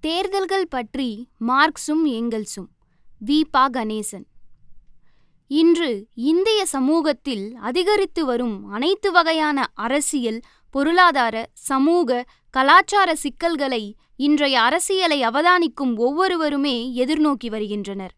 தேர்தல்கள் பற்றி மார்க்சும் ஏங்கல்சும் வி. பா. கணேசன். இன்று இந்திய சமூகத்தில் அதிகரித்து வரும் அனைத்து வகையான அரசியல் பொருளாதார சமூக கலாச்சார சிக்கல்களை இன்றைய அரசியலை அவதானிக்கும் ஒவ்வொருவருமே எதிர்நோக்கி வருகின்றனர்.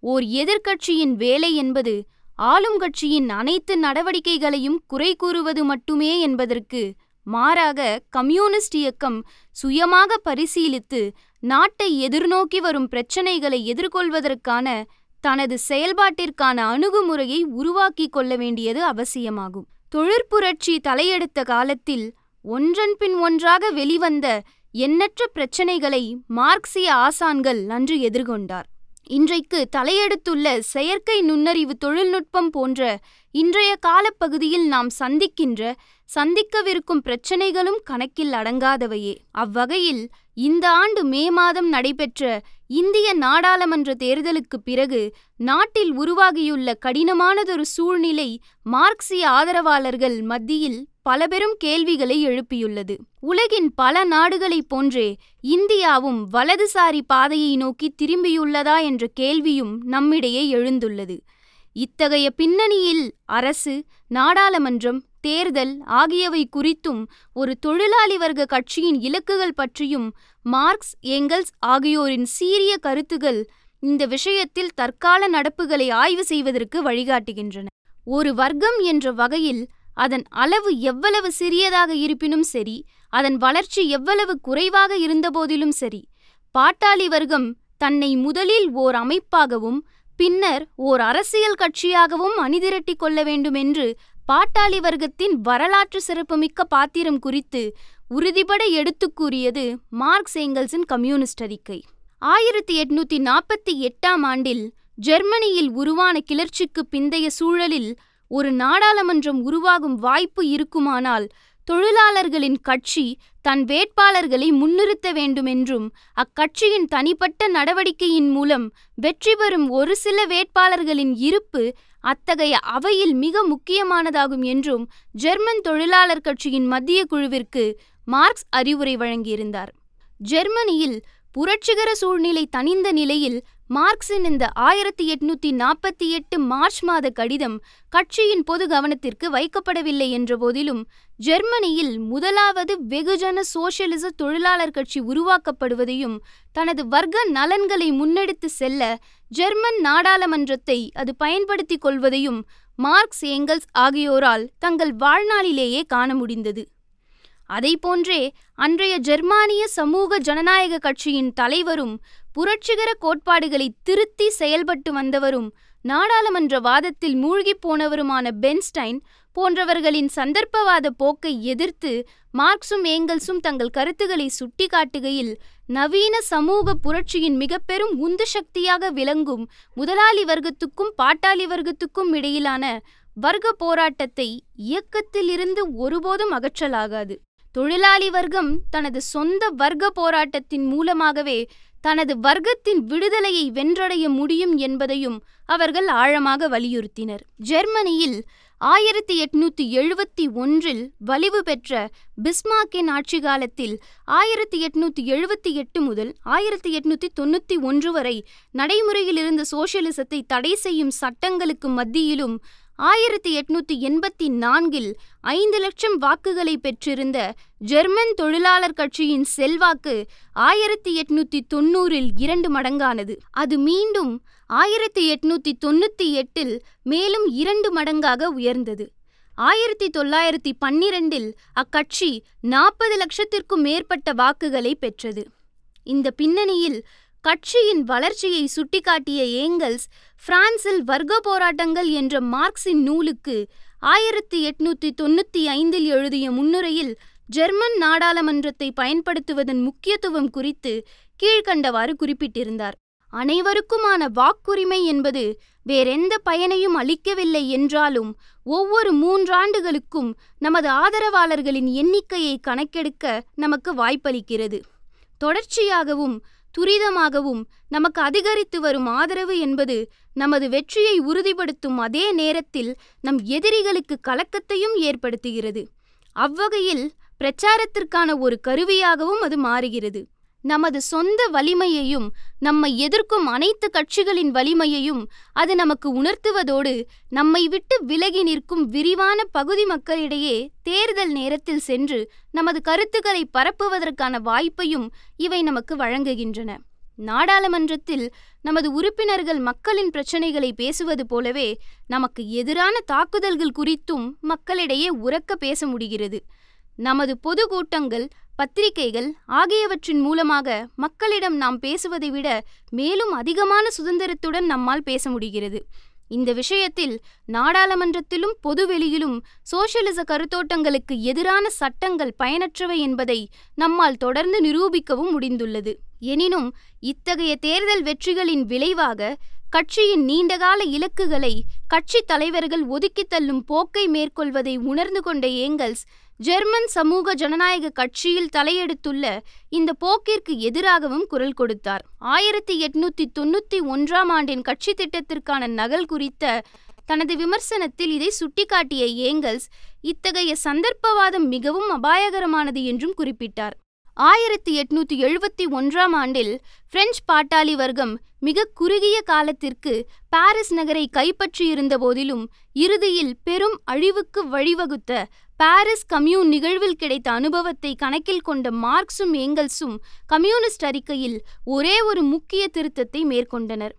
ஓர் எதிர்க்கட்சியின் வேலை என்பது ஆளும் கட்சியின் அனைத்து நடவடிக்கைகளையும் குறை கூறுவது மட்டுமே என்பதற்கு மாறாக கம்யூனிஸ்ட் இயக்கம் சுயமாக பரிசீலித்து நாட்டை எதிர்நோக்கி வரும் பிரச்சினைகளை எதிர்கொள்வதற்கான தனது செயல்பாட்டிற்கான அணுகுமுறையை உருவாக்கிக் கொள்ள வேண்டியது அவசியமாகும். தொழிற்புரட்சி தலையெடுத்த காலத்தில் ஒன்றன் பின் ஒன்றாக வெளிவந்த எண்ணற்ற பிரச்சினைகளை மார்க்சிய ஆசான்கள் நன்று எதிர்கொண்டார். இன்றைக்கு தலையெடுத்துள்ள செயற்கை நுண்ணறிவு தொழில்நுட்பம் போன்ற இன்றைய காலப்பகுதியில் நாம் சந்திக்கின்ற சந்திக்கவிருக்கும் பிரச்சினைகளும் கணக்கில் அடங்காதவையே. அவ்வகையில் இந்த ஆண்டு மே மாதம் நடைபெற்ற இந்திய நாடாளுமன்ற தேர்தலுக்கு பிறகு நாட்டில் உருவாகியுள்ள கடினமானதொரு சூழ்நிலை மார்க்சிய ஆதரவாளர்கள் மத்தியில் பல பெரும் கேள்விகளை எழுப்பியுள்ளது. உலகின் பல நாடுகளைப் போன்றே இந்தியாவும் வலதுசாரி பாதையை நோக்கி திரும்பியுள்ளதா என்ற கேள்வியும் நம்மிடையே எழுந்துள்ளது. இத்தகைய பின்னணியில் அரசு நாடாளுமன்றம் தேர்தல் ஆகியவை குறித்தும் ஒரு தொழிலாளி வர்க்க கட்சியின் இலக்குகள் பற்றியும் மார்க்ஸ் எங்கல்ஸ் ஆகியோரின் சீரிய கருத்துகள் இந்த விஷயத்தில் தற்கால நடப்புகளை ஆய்வு செய்வதற்கு வழிகாட்டுகின்றன. ஒரு வர்க்கம் என்ற வகையில் அதன் அளவு எவ்வளவு சிறியதாக இருப்பினும் சரி அதன் வளர்ச்சி எவ்வளவு குறைவாக இருந்தபோதிலும் சரி பாட்டாளி வர்க்கம் தன்னை முதலில் ஓர் அமைப்பாகவும் பின்னர் ஓர் அரசியல் கட்சியாகவும் அணிதிரட்டி கொள்ள வேண்டுமென்று பாட்டாளி வர்க்கத்தின் வரலாற்று சிறப்புமிக்க பாத்திரம் குறித்து உறுதிபட எடுத்து கூறியது மார்க்ஸ் ஏங்கல்ஸின் கம்யூனிஸ்ட் அறிக்கை. ஆயிரத்தி எட்நூத்தி நாற்பத்தி எட்டாம் ஆண்டில் ஜெர்மனியில் உருவான கிளர்ச்சிக்கு பிந்தைய சூழலில் ஒரு நாடாளுமன்றம் உருவாகும் வாய்ப்பு இருக்குமானால் தொழிலாளர்களின் கட்சி தன் வேட்பாளர்களை முன்னிறுத்த வேண்டுமென்றும் அக்கட்சியின் தனிப்பட்ட நடவடிக்கையின் மூலம் வெற்றி பெறும் ஒரு சில வேட்பாளர்களின் இருப்பு அத்தகைய அவையில் மிக முக்கியமானதாகும் என்றும் ஜெர்மன் தொழிலாளர் கட்சியின் மத்திய குழுவிற்கு மார்க்ஸ் அறிவுரை வழங்கியிருந்தார். ஜெர்மனியில் புரட்சிகர சூழ்நிலை தணிந்த நிலையில் மார்க்சின் இந்த ஆயிரத்தி எட்நூத்தி நாற்பத்தி எட்டு மார்ச் மாத கடிதம் கட்சியின் பொது கவனத்திற்கு வைக்கப்படவில்லை என்ற போதிலும் ஜெர்மனியில் முதலாவது வெகுஜன சோசியலிச தொழிலாளர் கட்சி உருவாக்கப்படுவதையும் தனது வர்க்க நலன்களை முன்னெடுத்து செல்ல ஜெர்மன் நாடாளுமன்றத்தை அது பயன்படுத்திக் கொள்வதையும் மார்க்ஸ் ஏங்கல்ஸ் ஆகியோரால் தங்கள் வாழ்நாளிலேயே காண முடிந்தது. அதைப்போன்றே அன்றைய ஜெர்மானிய சமூக ஜனநாயக கட்சியின் தலைவரும் புரட்சிகர கோட்பாடுகளை திருத்தி செயல்பட்டு வந்தவரும் நாடாளுமன்ற வாதத்தில் மூழ்கிப் போனவருமான பென்ஸ்டைன் போன்றவர்களின் சந்தர்ப்பவாத போக்கை எதிர்த்து மார்க்சும் ஏங்கல்ஸும் தங்கள் கருத்துக்களை சுட்டிக்காட்டுகையில் நவீன சமூக புரட்சியின் மிகப்பெரும் உந்து சக்தியாக விளங்கும் முதலாளி வர்க்கத்துக்கும் பாட்டாளி வர்க்கத்துக்கும் இடையிலான வர்க்க போராட்டத்தை இயக்கத்தில் இருந்து ஒருபோதும் அகற்றலாகாது. தொழிலாளி வர்க்கம் தனது சொந்த வர்க்க போராட்டத்தின் மூலமாகவே தனது வர்க்கத்தின் விடுதலையை வென்றடைய முடியும் என்பதையும் அவர்கள் ஆழமாக வலியுறுத்தினர். ஜெர்மனியில் ஆயிரத்தி எட்நூத்தி எழுபத்தி ஒன்றில் வலிவு பெற்ற பிஸ்மார்க்கின் ஆட்சி காலத்தில் ஆயிரத்தி எட்நூத்தி எழுபத்தி எட்டு முதல் ஆயிரத்தி எட்நூத்தி தொண்ணூத்தி ஒன்று வரை நடைமுறையில் இருந்த சோசியலிசத்தை தடை செய்யும் சட்டங்களுக்கு மத்தியிலும் ஆயிரத்தி எட்நூத்தி எண்பத்தி நான்கில் ஐந்து லட்சம் வாக்குகளை பெற்றிருந்த ஜெர்மன் தொழிலாளர் கட்சியின் செல்வாக்கு ஆயிரத்தி எட்நூத்தி தொண்ணூறில் இரண்டு மடங்கானது. அது மீண்டும் ஆயிரத்தி எட்நூத்தி தொண்ணூத்தி எட்டில் மேலும் இரண்டு மடங்காக உயர்ந்தது. ஆயிரத்தி தொள்ளாயிரத்தி பன்னிரண்டில் அக்கட்சி நாற்பது லட்சத்திற்கும் மேற்பட்ட வாக்குகளை பெற்றது. இந்த பின்னணியில் கட்சியின் வளர்ச்சியை சுட்டிக்காட்டிய ஏங்கல்ஸ் பிரான்சில் வர்க்க போராட்டங்கள் என்ற மார்க்சின் நூலுக்கு ஆயிரத்தி எட்நூத்தி தொண்ணூத்தி ஐந்தில் எழுதிய முன்னுரையில் ஜெர்மன் நாடாளுமன்றத்தை பயன்படுத்துவதன் முக்கியத்துவம் குறித்து கீழ்கண்டவாறு குறிப்பிட்டிருந்தார். அனைவருக்குமான வாக்குரிமை என்பது வேறெந்த பயனையும் அளிக்கவில்லை என்றாலும் ஒவ்வொரு மூன்றாண்டுகளுக்கும் நமது ஆதரவாளர்களின் எண்ணிக்கையை கணக்கெடுக்க நமக்கு வாய்ப்பளிக்கிறது. தொடர்ச்சியாகவும் துரிதமாகவும் நமக்கு அதிகரித்து வரும் ஆதரவு என்பது நமது வெற்றியை உறுதிப்படுத்தும் அதே நேரத்தில் நம் எதிரிகளுக்கு கலக்கத்தையும் ஏற்படுத்துகிறது. அவ்வகையில் பிரச்சாரத்திற்கான ஒரு கருவியாகவும் அது மாறுகிறது. நமது சொந்த வலிமையையும் நம்மை எதிர்க்கும் அனைத்து கட்சிகளின் வலிமையையும் அது நமக்கு உணர்த்துவதோடு நம்மை விட்டு விலகி நிற்கும் விரிவான பகுதி மக்களிடையே தேர்தல் நேரத்தில் சென்று நமது கருத்துக்களை பரப்புவதற்கான வாய்ப்பையும் இவை நமக்கு வழங்குகின்றன. நாடாளுமன்றத்தில் நமது உறுப்பினர்கள் மக்களின் பிரச்சினைகளை பேசுவது போலவே நமக்கு எதிரான தாக்குதல்கள் குறித்தும் மக்களிடையே உறக்க பேச முடிகிறது. நமது பொது கூட்டங்கள் பத்திரிகைகள் ஆகியவற்றின் மூலமாக மக்களிடம் நாம் பேசுவதை விட மேலும் அதிகமான சுதந்திரத்துடன் நம்மால் பேச முடிகிறது. இந்த விஷயத்தில் நாடாளுமன்றத்திலும் பொதுவெளியிலும் சோசியலிச கருத்தோட்டங்களுக்கு எதிரான சட்டங்கள் பயனற்றவை என்பதை நம்மால் தொடர்ந்து நிரூபிக்கவும் முடிந்துள்ளது. எனினும் இத்தகைய தேர்தல் வெற்றிகளின் விளைவாக கட்சியின் நீண்டகால இலக்குகளை கட்சி தலைவர்கள் ஒதுக்கித் தள்ளும் போக்கை மேற்கொள்வதை உணர்ந்து கொண்ட ஏங்கல்ஸ் ஜெர்மன் சமூக ஜனநாயக கட்சியில் தலையெடுத்துள்ள இந்த போக்கிற்கு எதிராகவும் குரல் கொடுத்தார். ஆயிரத்தி எட்நூத்தி தொண்ணூத்தி ஒன்றாம் ஆண்டின் கட்சி திட்டத்திற்கான நகல் குறித்த தனது விமர்சனத்தில் இதை சுட்டிக்காட்டிய ஏங்கல்ஸ் இத்தகைய சந்தர்ப்பவாதம் மிகவும் அபாயகரமானது என்றும் குறிப்பிட்டார். ஆயிரத்தி எட்நூத்தி எழுபத்தி ஒன்றாம் ஆண்டில் பிரெஞ்சு பாட்டாளி வர்க்கம் மிக குறுகிய காலத்திற்கு பாரிஸ் நகரை கைப்பற்றியிருந்த போதிலும் இறுதியில் பெரும் அழிவுக்கு வழிவகுத்த பாரிஸ் கம்யூன் நிகழ்வில் கிடைத்த அனுபவத்தை கணக்கில் கொண்ட மார்க்ஸும் ஏங்கல்ஸும் கம்யூனிஸ்ட் அறிக்கையில் ஒரே ஒரு முக்கிய திருத்தத்தை மேற்கொண்டனர்.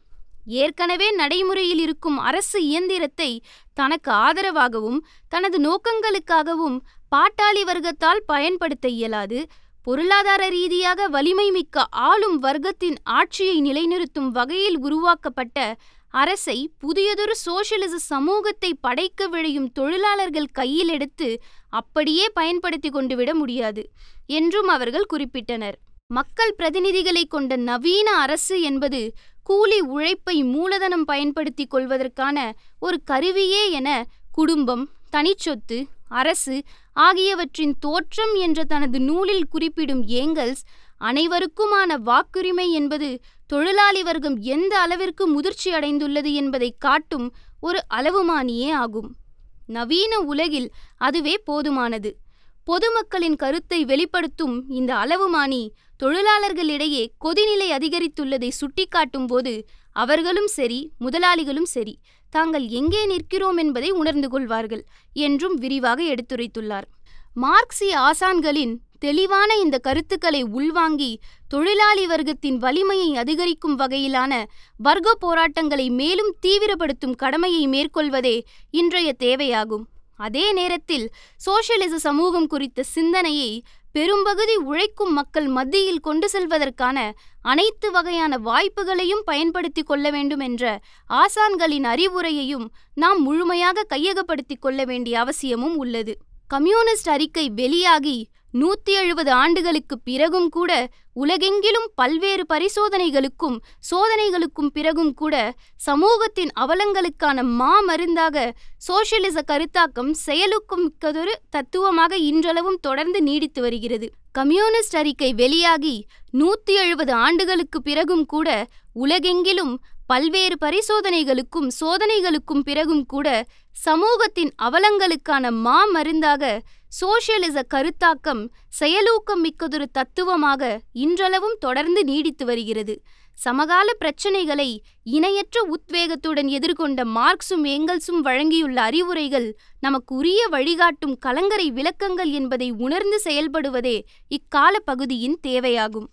ஏற்கனவே நடைமுறையில் இருக்கும் அரசு இயந்திரத்தை தனக்கு ஆதரவாகவும் தனது நோக்கங்களுக்காகவும் பாட்டாளி வர்க்கத்தால் பயன்படுத்த இயலாது பொருளாதார ரீதியாக வலிமை மிக்க ஆளும் வர்க்கத்தின் ஆட்சியை நிலைநிறுத்தும் வகையில் உருவாக்கப்பட்ட அரசை புதியதொரு சோசியலிச சமூகத்தை படைக்க விழையும் தொழிலாளர்கள் கையில் எடுத்து அப்படியே பயன்படுத்தி கொண்டுவிட முடியாது என்றும் அவர்கள் குறிப்பிட்டனர். மக்கள் பிரதிநிதிகளை கொண்ட நவீன அரசு என்பது கூலி உழைப்பை மூலதனம் பயன்படுத்தி கொள்வதற்கான ஒரு கருவியே என குடும்பம் தனிச்சொத்து அரசு ஆகியவற்றின் தோற்றம் என்ற தனது நூலில் குறிப்பிடும் ஏங்கல்ஸ் அனைவருக்குமான வாக்குரிமை என்பது தொழிலாளி வர்க்கம் எந்த அளவிற்கு முதிர்ச்சி அடைந்துள்ளது என்பதை காட்டும் ஒரு அளவுமானியே ஆகும். நவீன உலகில் அதுவே போதுமானது. பொதுமக்களின் கருத்தை வெளிப்படுத்தும் இந்த அளவுமானி தொழிலாளர்களிடையே கொதிநிலை அதிகரித்துள்ளதை சுட்டிக்காட்டும் போது அவர்களும் சரி முதலாளிகளும் சரி. தாங்கள் எங்கே நிற்கிறோம் என்பதை உணர்ந்து கொள்வார்கள் என்றும் விரிவாக எடுத்துரைத்துள்ளார். மார்க்சிய ஆசான்களின் தெளிவான இந்த கருத்துக்களை உள்வாங்கி தொழிலாளி வர்க்கத்தின் வலிமையை அதிகரிக்கும் வகையிலான வர்க்க போராட்டங்களை மேலும் தீவிரப்படுத்தும் கடமையை மேற்கொள்வதே இன்றைய தேவையாகும். அதே நேரத்தில் சோசியலிச சமூகம் குறித்த சிந்தனையை பெரும்பகுதி உழைக்கும் மக்கள் மத்தியில் கொண்டு செல்வதற்கான அனைத்து வகையான வாய்ப்புகளையும் பயன்படுத்தி கொள்ள வேண்டும் என்ற ஆசான்களின் அறிவுரையையும் நாம் முழுமையாக கையகப்படுத்திக் கொள்ள வேண்டிய அவசியமும் உள்ளது. கம்யூனிஸ்ட் அறிக்கை வெளியாகி நூத்தி எழுபது ஆண்டுகளுக்கு பிறகும் கூட உலகெங்கிலும் பல்வேறு பரிசோதனைகளுக்கும் சோதனைகளுக்கும் பிறகும் கூட சமூகத்தின் அவலங்களுக்கான மாமருந்தாக சோசியலிச கருத்தாக்கம் செயலுக்கும் மிக்கதொரு தத்துவமாக இன்றளவும் தொடர்ந்து நீடித்து வருகிறது. கம்யூனிஸ்ட் அறிக்கை வெளியாகி நூத்தி எழுபது ஆண்டுகளுக்கு பிறகும் கூட உலகெங்கிலும் பல்வேறு பரிசோதனைகளுக்கும் சோதனைகளுக்கும் பிறகும் கூட சமூகத்தின் அவலங்களுக்கான மாமருந்தாக சோசியலிச கருத்தாக்கம் செயலூக்கம் மிக்கதொரு தத்துவமாக இன்றளவும் தொடர்ந்து நீடித்து வருகிறது. சமகால பிரச்சினைகளை இணையற்ற உத்வேகத்துடன் எதிர்கொண்ட மார்க்சும் ஏங்கல்ஸும் வழங்கியுள்ள அறிவுரைகள் நமக்கு உரிய வழிகாட்டும் கலங்கரை விளக்கங்கள் என்பதை உணர்ந்து செயல்படுவதே இக்கால பகுதியின் தேவையாகும்.